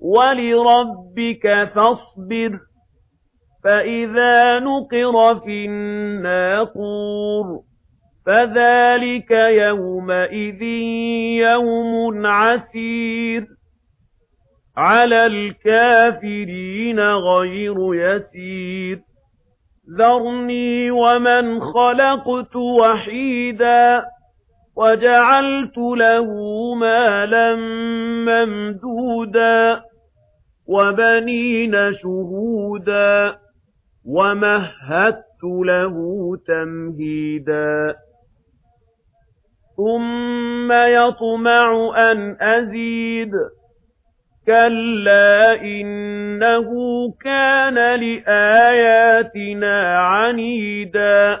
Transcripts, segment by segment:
وَلِرَبِّكَ فَاصْبِرْ فَإِذَا نُقِرَ فِي النَّاقُورِ فَذَلِكَ يَوْمَئِذٍ يَوْمٌ عَسِيرٌ عَلَى الْكَافِرِينَ غَيْرُ يَسِيرٍ ذَرْنِي وَمَنْ خَلَقْتُ وَحِيدًا وَجَعَلْتُ لَهُ مَالًا مَّمْدُودًا وَبَنِينَ شُهُودًا وَمَهَّدتُّ لَهُ تَمْهِيدًا. ثُمَّ يَطْمَعُ أَنْ أَزِيدَ. كَلَّا إِنَّهُ كَانَ لِآيَاتِنَا عَنِيدًا.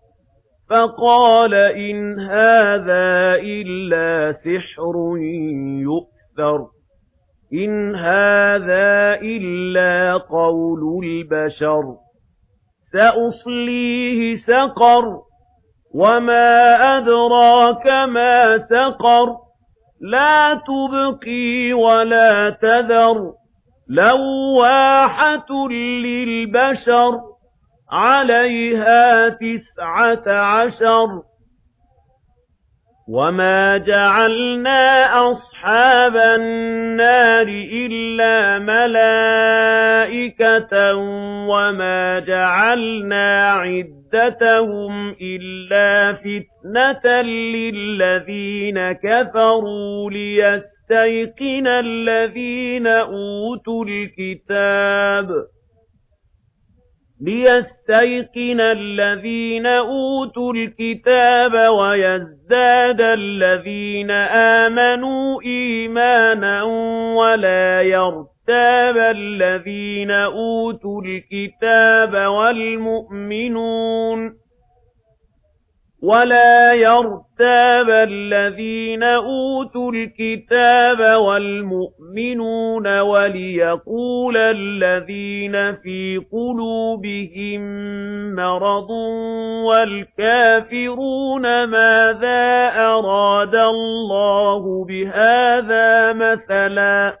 فَقَالَ إِنْ هَذَا إِلَّا سِحْرٌ يُؤْثَرُ. إِنْ هَذَا إِلَّا قَوْلُ الْبَشَرِ. سَأُصْلِيهِ سَقَرَ. وَمَا أَدْرَاكَ مَا سَقَرَ. لَا تُبْقِي وَلَا تَذَرُ. لَوَّاحَةٌ لِلْبَشَرِ. عَلَيْهَا تِسْعَةَ عَشَرَ وَمَا جَعَلْنَا أَصْحَابَ النَّارِ إِلَّا مَلَائِكَةً وَمَا جَعَلْنَا عِدَّتَهُمْ إِلَّا فِتْنَةً لِّلَّذِينَ كَفَرُوا لِيَسْتَيْقِنَ الَّذِينَ أُوتُوا الْكِتَابَ لِيَسْتَيْقِنَ الَّذِينَ أُوتُوا الْكِتَابَ وَيَزْدَادَ الَّذِينَ آمَنُوا إِيمَانًا وَلَا يَرْتَابَ الَّذِينَ أُوتُوا الْكِتَابَ وَالْمُؤْمِنُونَ وَلَا يَرْتَابَ الَّذِينَ أُوتُوا الْكِتَابَ وَالْمُؤْمِنُونَ وَلِيَقُولَ الَّذِينَ فِي قُلُوبِهِم مَّرَضٌ وَالْكَافِرُونَ مَاذَا أَرَادَ اللَّهُ بِهَذَا مَثَلًا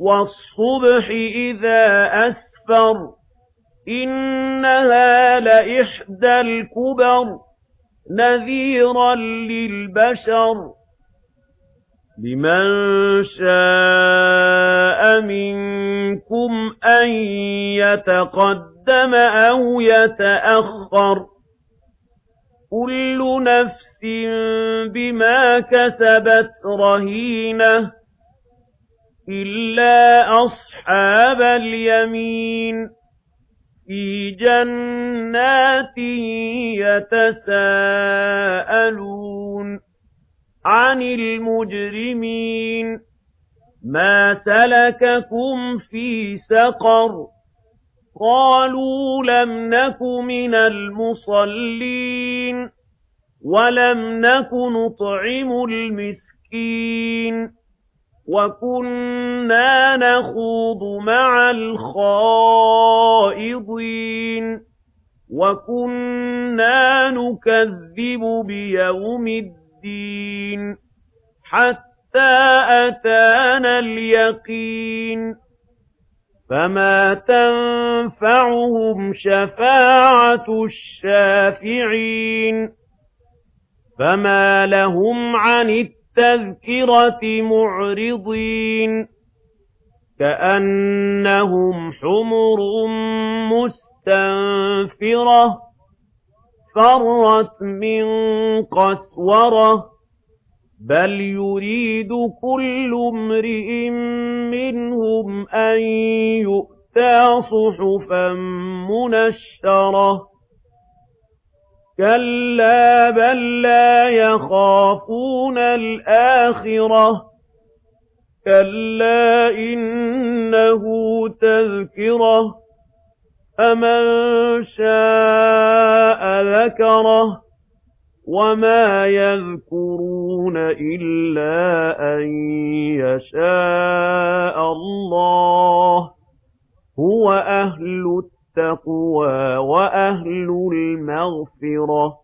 وَالصُّبْحِ إِذَا أَسْفَرَ إِنَّهَا لَإِحْدَى الْكُبَرِ نَذِيرًا لِلْبَشَرِ. لِمَن شَاءَ مِنكُمْ أَن يَتَقَدَّمَ أَوْ يَتَأَخَّرَ. كُلُّ نَفْسٍ بِمَا كَسَبَتْ رَهِينَةٌ. إِلَّا أَصْحَابَ الْيَمِينِ فِي جَنَّاتٍ يَتَسَاءَلُونَ عَنِ الْمُجْرِمِينَ مَا سَلَكَكُمْ فِي سَقَرَ قَالُوا لَمْ نَكُ مِنَ الْمُصَلِّينَ وَلَمْ نَكُ نُطْعِمُ الْمِسْكِينَ وَكُنَّا نَخُوضُ مَعَ الْخَائِضِينَ وَكُنَّا نُكَذِّبُ بِيَوْمِ الدِّينِ حَتَّى أَتَانَا الْيَقِينُ فَمَا تَنفَعُهُمْ شَفَاعَةُ الشَّافِعِينَ فَمَا لَهُمْ عَنِ التذكرة معرضين كأنهم حمر مستنفرة فرت من قسورة بل يريد كل امرئ منهم أن يؤتى صحفا منشرة كَلَّا بَل لَّا يَخَافُونَ الْآخِرَةَ كَلَّا إِنَّهُ تَذْكِرَةٌ فَمَن شَاءَ ذَكَرَهُ وَمَا يَذْكُرُونَ إِلَّا أَن يَشَاءَ اللَّهُ هُوَ أَهْلُ التقوى وأهل المغفرة